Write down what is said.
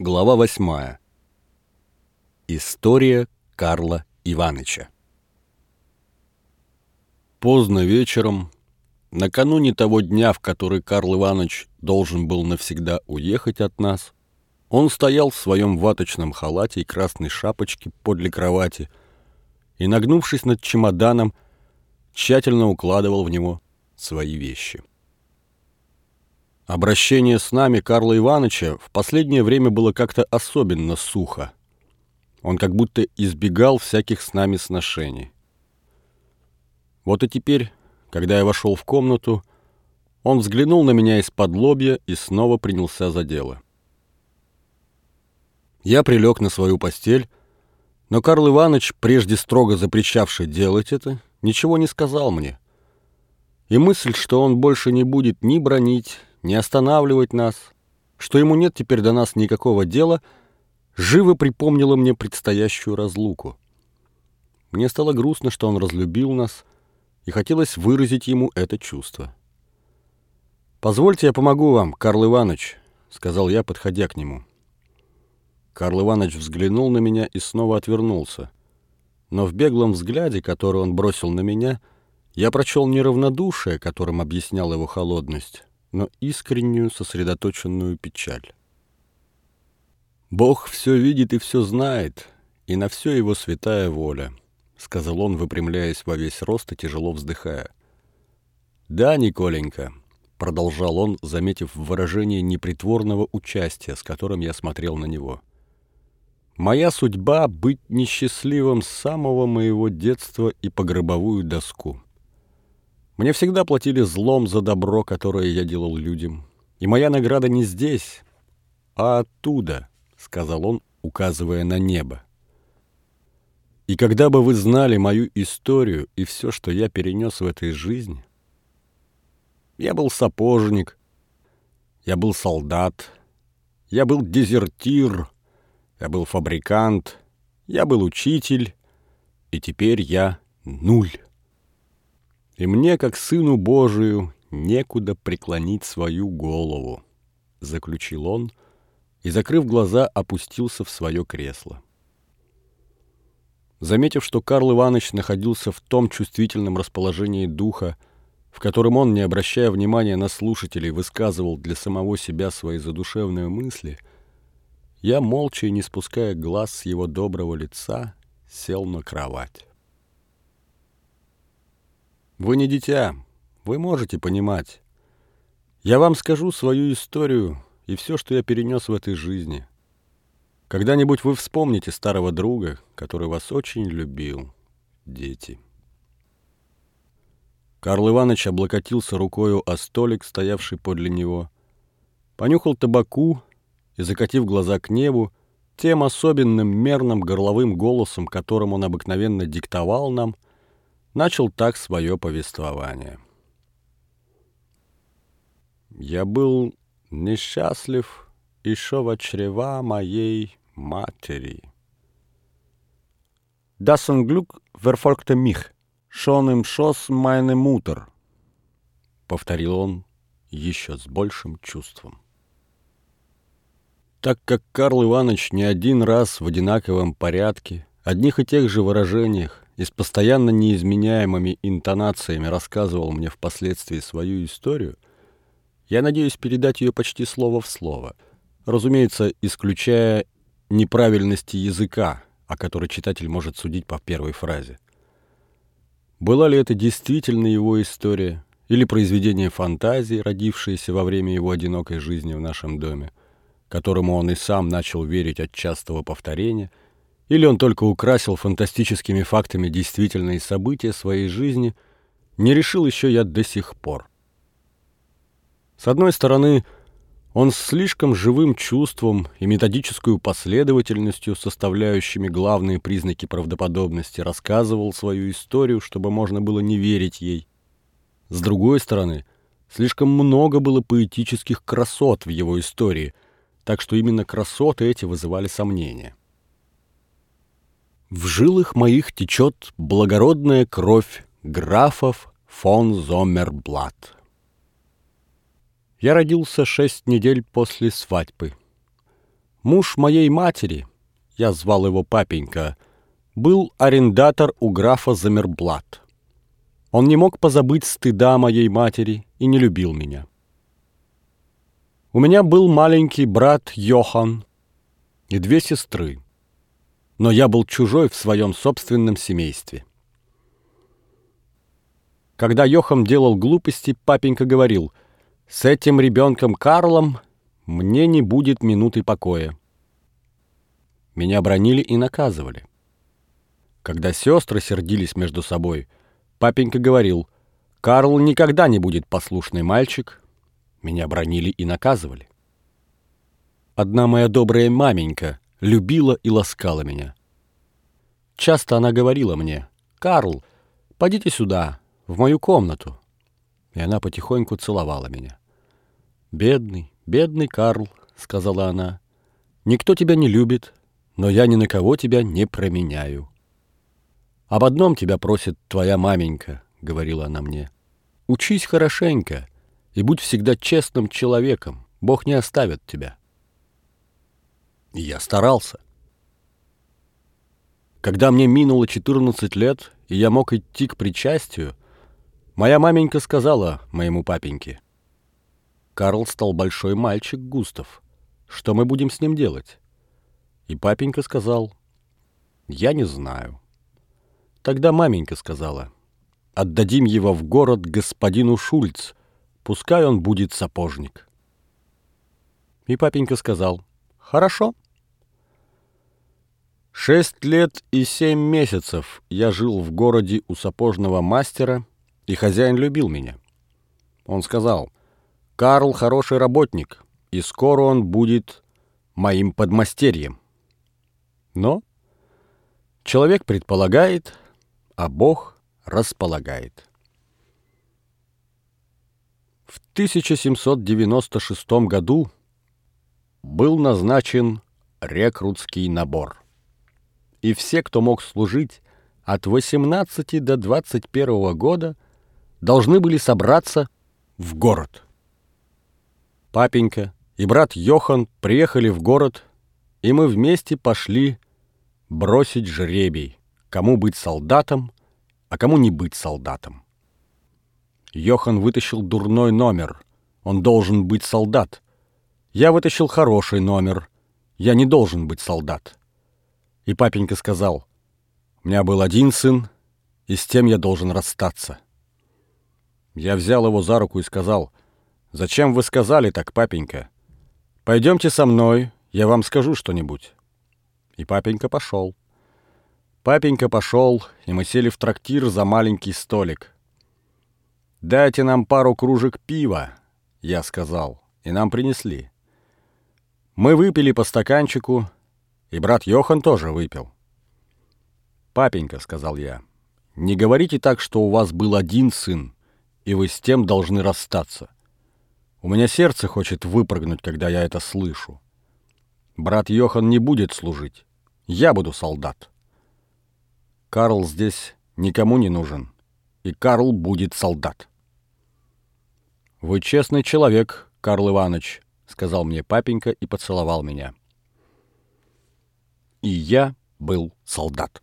Глава восьмая. История Карла Иваныча. Поздно вечером, накануне того дня, в который Карл Иванович должен был навсегда уехать от нас, он стоял в своем ваточном халате и красной шапочке подле кровати и, нагнувшись над чемоданом, тщательно укладывал в него свои вещи. Обращение с нами Карла Ивановича в последнее время было как-то особенно сухо. Он как будто избегал всяких с нами сношений. Вот и теперь, когда я вошел в комнату, он взглянул на меня из-под лобья и снова принялся за дело. Я прилег на свою постель, но Карл Иванович, прежде строго запрещавший делать это, ничего не сказал мне. И мысль, что он больше не будет ни бронить, не останавливать нас, что ему нет теперь до нас никакого дела, живо припомнило мне предстоящую разлуку. Мне стало грустно, что он разлюбил нас, и хотелось выразить ему это чувство. «Позвольте, я помогу вам, Карл Иванович», — сказал я, подходя к нему. Карл Иванович взглянул на меня и снова отвернулся. Но в беглом взгляде, который он бросил на меня, я прочел неравнодушие, которым объяснял его холодность, но искреннюю сосредоточенную печаль. «Бог все видит и все знает, и на все его святая воля», — сказал он, выпрямляясь во весь рост и тяжело вздыхая. «Да, Николенька», — продолжал он, заметив выражение непритворного участия, с которым я смотрел на него. «Моя судьба — быть несчастливым с самого моего детства и по гробовую доску. Мне всегда платили злом за добро, которое я делал людям. И моя награда не здесь, а оттуда, — сказал он, указывая на небо. И когда бы вы знали мою историю и все, что я перенес в этой жизни, я был сапожник, я был солдат, я был дезертир, я был фабрикант, я был учитель, и теперь я нуль и мне, как сыну Божию, некуда преклонить свою голову», — заключил он и, закрыв глаза, опустился в свое кресло. Заметив, что Карл Иванович находился в том чувствительном расположении духа, в котором он, не обращая внимания на слушателей, высказывал для самого себя свои задушевные мысли, я, молча и не спуская глаз с его доброго лица, сел на кровать. Вы не дитя, вы можете понимать. Я вам скажу свою историю и все, что я перенес в этой жизни. Когда-нибудь вы вспомните старого друга, который вас очень любил, дети. Карл Иванович облокотился рукою о столик, стоявший подле него, понюхал табаку и, закатив глаза к небу, тем особенным мерным горловым голосом, которым он обыкновенно диктовал нам, — начал так свое повествование. «Я был несчастлив еще во чрева моей матери». «Das Unglück verfolgte mich, schon im Schoss meine Mutter», — повторил он еще с большим чувством. Так как Карл Иванович не один раз в одинаковом порядке, одних и тех же выражениях и с постоянно неизменяемыми интонациями рассказывал мне впоследствии свою историю, я надеюсь передать ее почти слово в слово, разумеется, исключая неправильности языка, о которой читатель может судить по первой фразе. Была ли это действительно его история или произведение фантазии, родившееся во время его одинокой жизни в нашем доме, которому он и сам начал верить от частого повторения – или он только украсил фантастическими фактами действительные события своей жизни, не решил еще я до сих пор. С одной стороны, он с слишком живым чувством и методической последовательностью, составляющими главные признаки правдоподобности, рассказывал свою историю, чтобы можно было не верить ей. С другой стороны, слишком много было поэтических красот в его истории, так что именно красоты эти вызывали сомнения. В жилах моих течет благородная кровь графов фон Зоммерблат. Я родился шесть недель после свадьбы. Муж моей матери, я звал его папенька, был арендатор у графа Замерблат. Он не мог позабыть стыда моей матери и не любил меня. У меня был маленький брат Йохан и две сестры, но я был чужой в своем собственном семействе. Когда Йохан делал глупости, папенька говорил, «С этим ребенком Карлом мне не будет минуты покоя». Меня бронили и наказывали. Когда сестры сердились между собой, папенька говорил, «Карл никогда не будет послушный мальчик». Меня бронили и наказывали. Одна моя добрая маменька любила и ласкала меня. Часто она говорила мне, «Карл, подите сюда, в мою комнату». И она потихоньку целовала меня. «Бедный, бедный Карл», — сказала она, — «никто тебя не любит, но я ни на кого тебя не променяю». «Об одном тебя просит твоя маменька», — говорила она мне. «Учись хорошенько и будь всегда честным человеком, Бог не оставит тебя». Я старался. Когда мне минуло 14 лет, и я мог идти к причастию, моя маменька сказала моему папеньке, «Карл стал большой мальчик, Густав. Что мы будем с ним делать?» И папенька сказал, «Я не знаю». Тогда маменька сказала, «Отдадим его в город господину Шульц, пускай он будет сапожник». И папенька сказал, «Хорошо». Шесть лет и семь месяцев я жил в городе у сапожного мастера, и хозяин любил меня. Он сказал, «Карл хороший работник, и скоро он будет моим подмастерьем». Но человек предполагает, а Бог располагает. В 1796 году был назначен рекрутский набор. И все, кто мог служить от 18 до 21 года, должны были собраться в город. Папенька и брат Йохан приехали в город, и мы вместе пошли бросить жребий, кому быть солдатом, а кому не быть солдатом. Йохан вытащил дурной номер. Он должен быть солдат. Я вытащил хороший номер. Я не должен быть солдат. И папенька сказал, «У меня был один сын, и с тем я должен расстаться». Я взял его за руку и сказал, «Зачем вы сказали так, папенька? Пойдемте со мной, я вам скажу что-нибудь». И папенька пошел. Папенька пошел, и мы сели в трактир за маленький столик. «Дайте нам пару кружек пива», — я сказал, и нам принесли. Мы выпили по стаканчику, и брат Йохан тоже выпил. «Папенька», — сказал я, — «не говорите так, что у вас был один сын, и вы с тем должны расстаться. У меня сердце хочет выпрыгнуть, когда я это слышу. Брат Йохан не будет служить. Я буду солдат. Карл здесь никому не нужен, и Карл будет солдат. «Вы честный человек, Карл Иванович», — сказал мне папенька и поцеловал меня. И я был солдат.